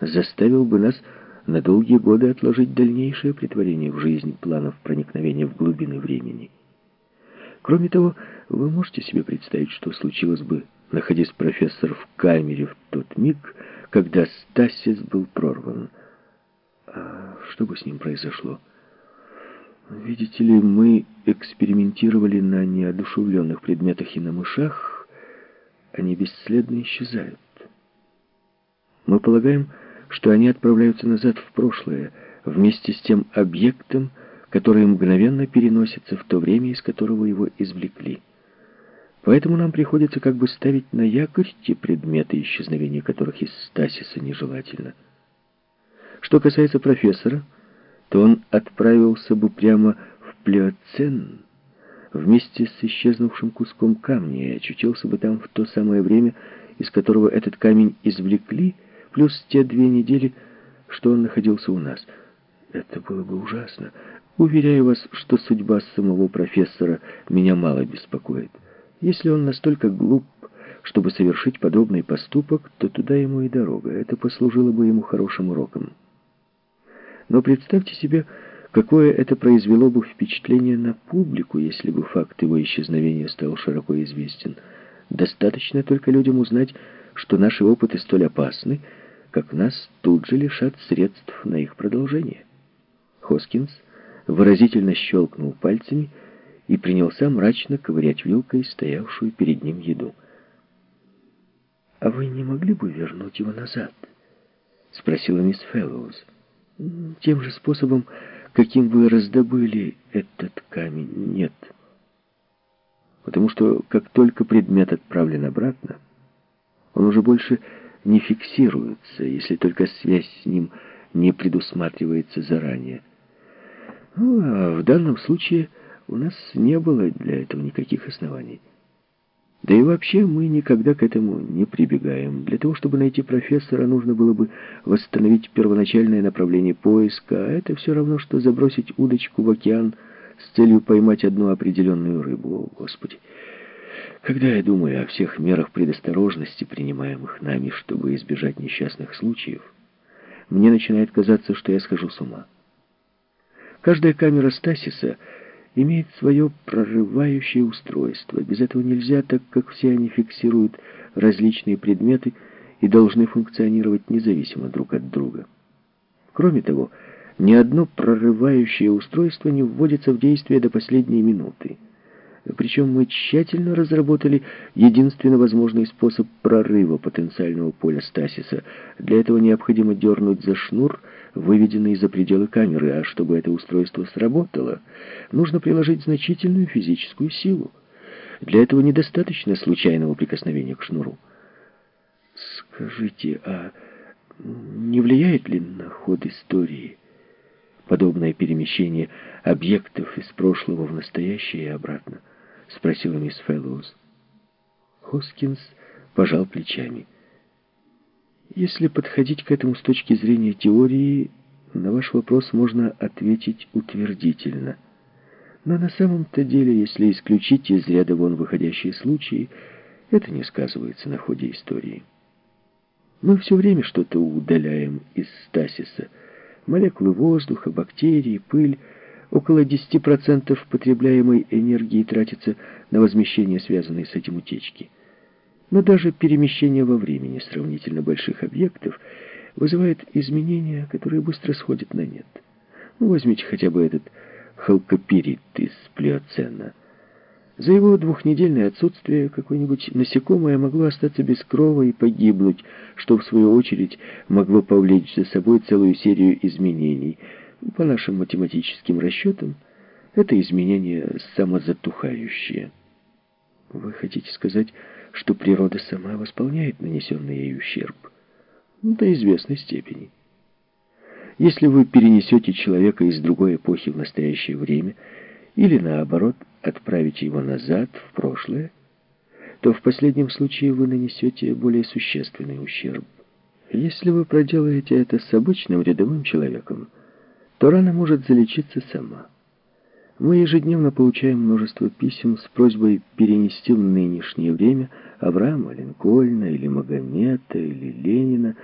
заставил бы нас на долгие годы отложить дальнейшее притворение в жизнь планов проникновения в глубины времени. Кроме того, вы можете себе представить, что случилось бы, находясь профессор в камере в тот миг, когда Стасис был прорван. А что бы с ним произошло? Видите ли, мы экспериментировали на неодушевленных предметах и на мышах, они бесследно исчезают. Мы полагаем, что они отправляются назад в прошлое, вместе с тем объектом, который мгновенно переносится в то время, из которого его извлекли. Поэтому нам приходится как бы ставить на якорь те предметы, исчезновения которых из стасиса нежелательно. Что касается профессора, то он отправился бы прямо в Плеоцен вместе с исчезнувшим куском камня и очутился бы там в то самое время, из которого этот камень извлекли, плюс те две недели, что он находился у нас. Это было бы ужасно. Уверяю вас, что судьба самого профессора меня мало беспокоит. Если он настолько глуп, чтобы совершить подобный поступок, то туда ему и дорога. Это послужило бы ему хорошим уроком. Но представьте себе, какое это произвело бы впечатление на публику, если бы факт его исчезновения стал широко известен. Достаточно только людям узнать, что наши опыты столь опасны, как нас тут же лишат средств на их продолжение. Хоскинс выразительно щелкнул пальцами и принялся мрачно ковырять вилкой стоявшую перед ним еду. «А вы не могли бы вернуть его назад?» — спросила мисс Фэллоуз. «Тем же способом, каким вы раздобыли этот камень, нет. Потому что, как только предмет отправлен обратно, он уже больше не фиксируется, если только связь с ним не предусматривается заранее. Ну, а в данном случае у нас не было для этого никаких оснований. Да и вообще мы никогда к этому не прибегаем. Для того, чтобы найти профессора, нужно было бы восстановить первоначальное направление поиска, а это все равно, что забросить удочку в океан с целью поймать одну определенную рыбу. О, Господи! Когда я думаю о всех мерах предосторожности, принимаемых нами, чтобы избежать несчастных случаев, мне начинает казаться, что я схожу с ума. Каждая камера Стасиса имеет свое прорывающее устройство. Без этого нельзя, так как все они фиксируют различные предметы и должны функционировать независимо друг от друга. Кроме того, ни одно прорывающее устройство не вводится в действие до последней минуты. Причем мы тщательно разработали единственно возможный способ прорыва потенциального поля стасиса. Для этого необходимо дернуть за шнур, выведенный за пределы камеры, а чтобы это устройство сработало, нужно приложить значительную физическую силу. Для этого недостаточно случайного прикосновения к шнуру. Скажите, а не влияет ли на ход истории подобное перемещение объектов из прошлого в настоящее и обратно? — спросила мисс Фэллоуз. Хоскинс пожал плечами. «Если подходить к этому с точки зрения теории, на ваш вопрос можно ответить утвердительно. Но на самом-то деле, если исключить из ряда вон выходящие случаи, это не сказывается на ходе истории. Мы все время что-то удаляем из стасиса. Молекулы воздуха, бактерии, пыль — Около 10% потребляемой энергии тратится на возмещение связанной с этим утечки. Но даже перемещение во времени сравнительно больших объектов вызывает изменения, которые быстро сходят на нет. Ну, возьмите хотя бы этот халкопирит из плеоцена. За его двухнедельное отсутствие какое-нибудь насекомое могло остаться без крова и погибнуть, что в свою очередь могло повлечь за собой целую серию изменений – по нашим математическим расчетам, это изменение самозатухающее. Вы хотите сказать, что природа сама восполняет нанесенный ей ущерб? До известной степени. Если вы перенесете человека из другой эпохи в настоящее время, или наоборот, отправите его назад, в прошлое, то в последнем случае вы нанесете более существенный ущерб. Если вы проделаете это с обычным рядовым человеком, то рана может залечиться сама. Мы ежедневно получаем множество писем с просьбой перенести в нынешнее время Авраама Линкольна или Магомета или Ленина,